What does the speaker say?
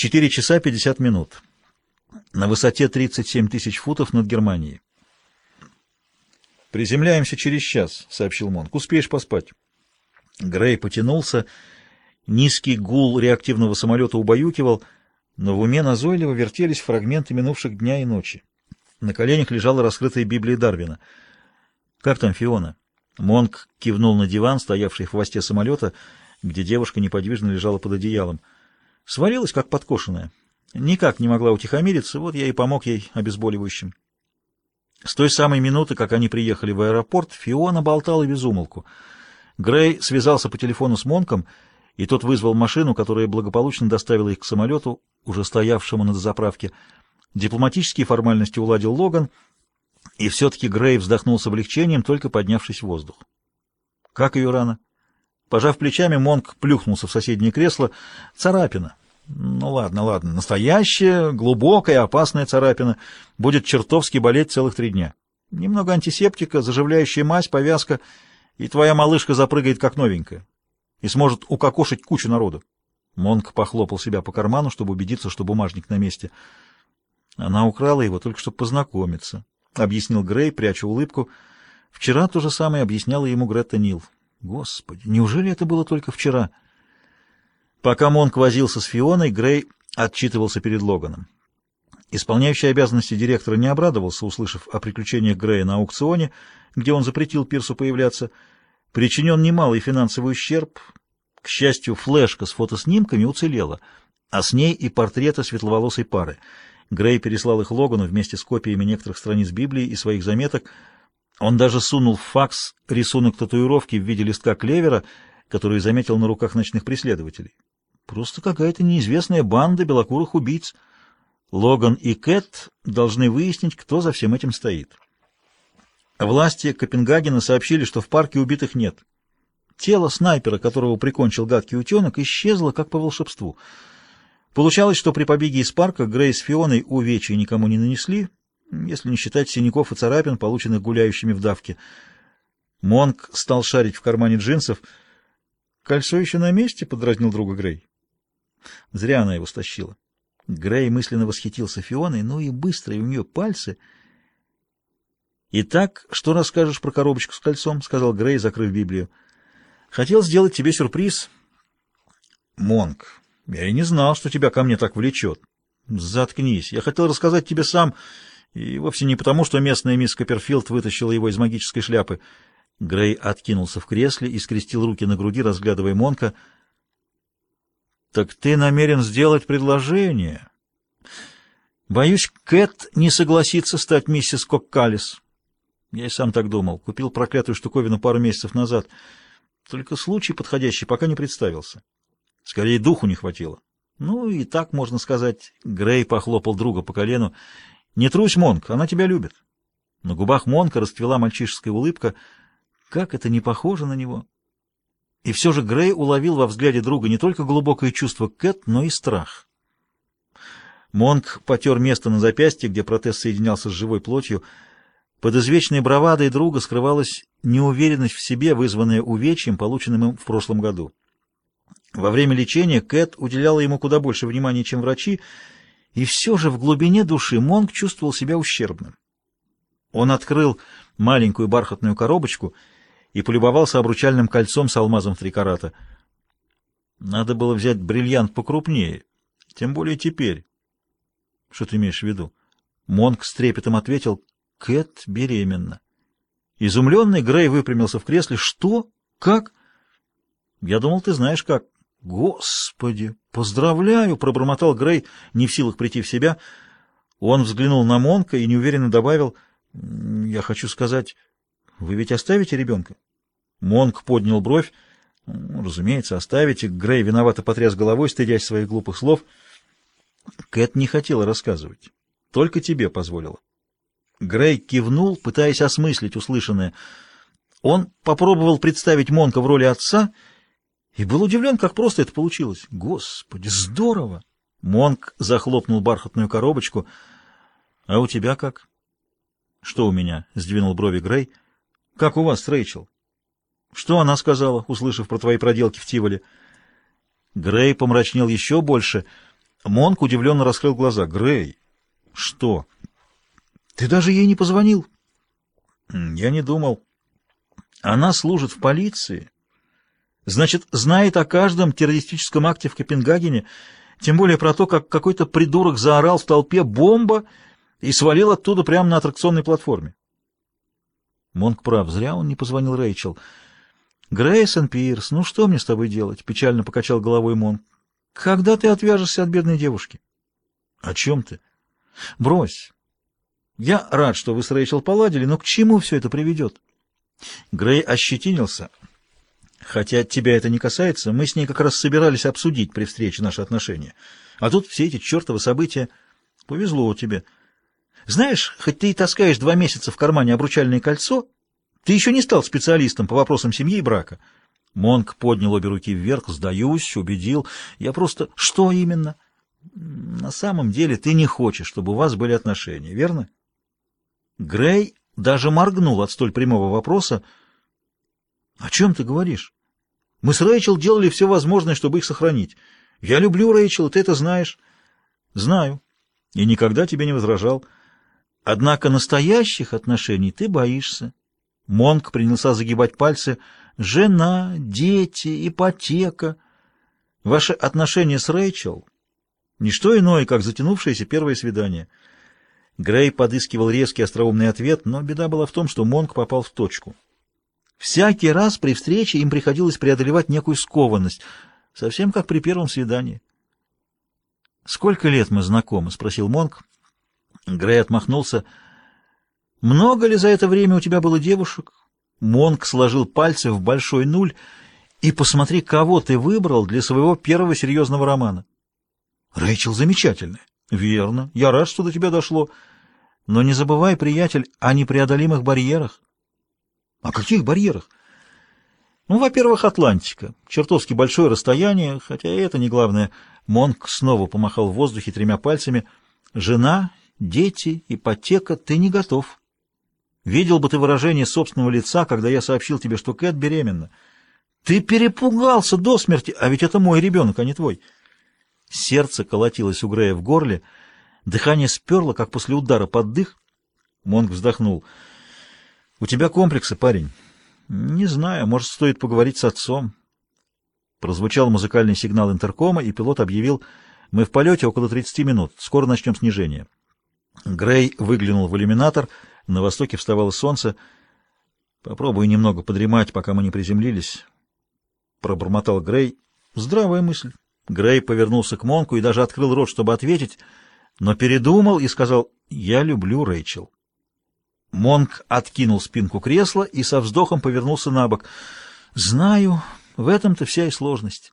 4 часа 50 минут. На высоте 37 тысяч футов над Германией. «Приземляемся через час», — сообщил Монк. «Успеешь поспать». Грей потянулся. Низкий гул реактивного самолета убаюкивал, но в уме назойливо вертелись фрагменты минувших дня и ночи. На коленях лежала раскрытая Библия Дарвина. «Как там Фиона?» Монк кивнул на диван, стоявший в хвосте самолета, где девушка неподвижно лежала под одеялом. Свалилась, как подкошенная. Никак не могла утихомириться, вот я и помог ей обезболивающим. С той самой минуты, как они приехали в аэропорт, Фиона болтала без умолку. Грей связался по телефону с Монком, и тот вызвал машину, которая благополучно доставила их к самолету, уже стоявшему на заправке. Дипломатические формальности уладил Логан, и все-таки Грей вздохнул с облегчением, только поднявшись в воздух. Как ее рана? Пожав плечами, Монк плюхнулся в соседнее кресло. Царапина. Ну ладно, ладно. Настоящая, глубокая, опасная царапина. Будет чертовски болеть целых три дня. Немного антисептика, заживляющая мазь, повязка, и твоя малышка запрыгает как новенькая. И сможет укокошить кучу народу. Монк похлопал себя по карману, чтобы убедиться, что бумажник на месте. Она украла его только чтобы познакомиться, — объяснил Грей, пряча улыбку. Вчера то же самое объясняла ему Гретта Нил. Господи, неужели это было только вчера? — Пока Монк возился с Фионой, Грей отчитывался перед Логаном. Исполняющий обязанности директора не обрадовался, услышав о приключениях Грея на аукционе, где он запретил Пирсу появляться. Причинен немалый финансовый ущерб. К счастью, флешка с фотоснимками уцелела, а с ней и портреты светловолосой пары. Грей переслал их Логану вместе с копиями некоторых страниц Библии и своих заметок. Он даже сунул в факс рисунок татуировки в виде листка клевера, которую заметил на руках ночных преследователей. Просто какая-то неизвестная банда белокурых убийц. Логан и Кэт должны выяснить, кто за всем этим стоит. Власти Копенгагена сообщили, что в парке убитых нет. Тело снайпера, которого прикончил гадкий утенок, исчезло как по волшебству. Получалось, что при побеге из парка Грей с Фионой увечья никому не нанесли, если не считать синяков и царапин, полученных гуляющими в давке. Монк стал шарить в кармане джинсов. «Кольцо еще на месте?» — подразнил друга Грей. Зря она его стащила. Грей мысленно восхитился Фионой, ну и быстрые у нее пальцы. «Итак, что расскажешь про коробочку с кольцом?» — сказал Грей, закрыв Библию. «Хотел сделать тебе сюрприз». «Монк, я и не знал, что тебя ко мне так влечет». «Заткнись. Я хотел рассказать тебе сам, и вовсе не потому, что местная мисс Копперфилд вытащила его из магической шляпы». Грей откинулся в кресле и скрестил руки на груди, разглядывая Монка — так ты намерен сделать предложение? Боюсь, Кэт не согласится стать миссис Коккалис. Я и сам так думал. Купил проклятую штуковину пару месяцев назад. Только случай подходящий пока не представился. Скорее, духу не хватило. Ну, и так можно сказать. Грей похлопал друга по колену. Не трусь, Монк, она тебя любит. На губах Монка расцвела мальчишеская улыбка. Как это не похоже на него! И все же Грей уловил во взгляде друга не только глубокое чувство Кэт, но и страх. Монк потер место на запястье, где протез соединялся с живой плотью. Под извечной бравадой друга скрывалась неуверенность в себе, вызванная увечьем, полученным им в прошлом году. Во время лечения Кэт уделяла ему куда больше внимания, чем врачи, и все же в глубине души Монк чувствовал себя ущербным. Он открыл маленькую бархатную коробочку — и полюбовался обручальным кольцом с алмазом три карата. Надо было взять бриллиант покрупнее, тем более теперь. Что ты имеешь в виду? Монк с трепетом ответил, Кэт беременна. Изумленный Грей выпрямился в кресле. Что? Как? Я думал, ты знаешь как. Господи, поздравляю, пробормотал Грей, не в силах прийти в себя. Он взглянул на Монка и неуверенно добавил, я хочу сказать... Вы ведь оставите ребенка? Монк поднял бровь. Ну, разумеется, оставите. Грей виновато потряс головой, стыдясь своих глупых слов. Кэт не хотела рассказывать. Только тебе позволила. Грей кивнул, пытаясь осмыслить услышанное. Он попробовал представить Монка в роли отца и был удивлен, как просто это получилось. Господи, здорово! Монк захлопнул бархатную коробочку. — А у тебя как? — Что у меня? — сдвинул брови Грей. Как у вас Рэйчел? Что она сказала, услышав про твои проделки в Тиволе? Грей помрачнел еще больше. Монк удивленно раскрыл глаза. «Грей, что? Ты даже ей не позвонил?» «Я не думал. Она служит в полиции. Значит, знает о каждом террористическом акте в Копенгагене, тем более про то, как какой-то придурок заорал в толпе «бомба» и свалил оттуда прямо на аттракционной платформе. Монк прав, зря он не позвонил Рэйчел. «Грейсон Пирс, ну что мне с тобой делать?» — печально покачал головой Монк. «Когда ты отвяжешься от бедной девушки?» «О чем ты?» «Брось. Я рад, что вы с Рэйчел поладили, но к чему все это приведет?» Грей ощетинился. «Хотя тебя это не касается, мы с ней как раз собирались обсудить при встрече наши отношения. А тут все эти чертовы события. Повезло тебе. Знаешь, хоть ты и таскаешь два месяца в кармане обручальное кольцо, ты еще не стал специалистом по вопросам семьи и брака». Монк поднял обе руки вверх, сдаюсь, убедил. Я просто... Что именно? На самом деле ты не хочешь, чтобы у вас были отношения, верно? Грей даже моргнул от столь прямого вопроса. «О чем ты говоришь? Мы с Рэйчел делали все возможное, чтобы их сохранить. Я люблю Рэйчел, ты это знаешь». «Знаю. И никогда тебе не возражал. Однако настоящих отношений ты боишься». Монк принялся загибать пальцы. «Жена, дети, ипотека. Ваши отношения с Рэйчел — ничто иное, как затянувшееся первое свидание». Грей подыскивал резкий остроумный ответ, но беда была в том, что Монк попал в точку. Всякий раз при встрече им приходилось преодолевать некую скованность, совсем как при первом свидании. «Сколько лет мы знакомы?» — спросил Монк. Грей отмахнулся. «Много ли за это время у тебя было девушек?» Монк сложил пальцы в большой нуль. «И посмотри, кого ты выбрал для своего первого серьезного романа». «Рэйчел замечательная». «Верно. Я рад, что до тебя дошло». Но не забывай, приятель, о непреодолимых барьерах. О каких барьерах? Ну, во-первых, Атлантика. Чертовски большое расстояние, хотя и это не главное. Монк снова помахал в воздухе тремя пальцами. Жена, дети, ипотека, ты не готов. Видел бы ты выражение собственного лица, когда я сообщил тебе, что Кэт беременна. Ты перепугался до смерти, а ведь это мой ребенок, а не твой. Сердце колотилось у Грея в горле, Дыхание сперло, как после удара под дых. Монг вздохнул. — У тебя комплексы, парень. — Не знаю, может, стоит поговорить с отцом. Прозвучал музыкальный сигнал интеркома, и пилот объявил, мы в полете около 30 минут, скоро начнем снижение. Грей выглянул в иллюминатор, на востоке вставало солнце. Попробую немного подремать, пока мы не приземлились. Пробормотал Грей. Здравая мысль. Грей повернулся к Монку и даже открыл рот, чтобы ответить — но передумал и сказал «Я люблю Рэйчел». Монк откинул спинку кресла и со вздохом повернулся на бок. «Знаю, в этом-то вся и сложность».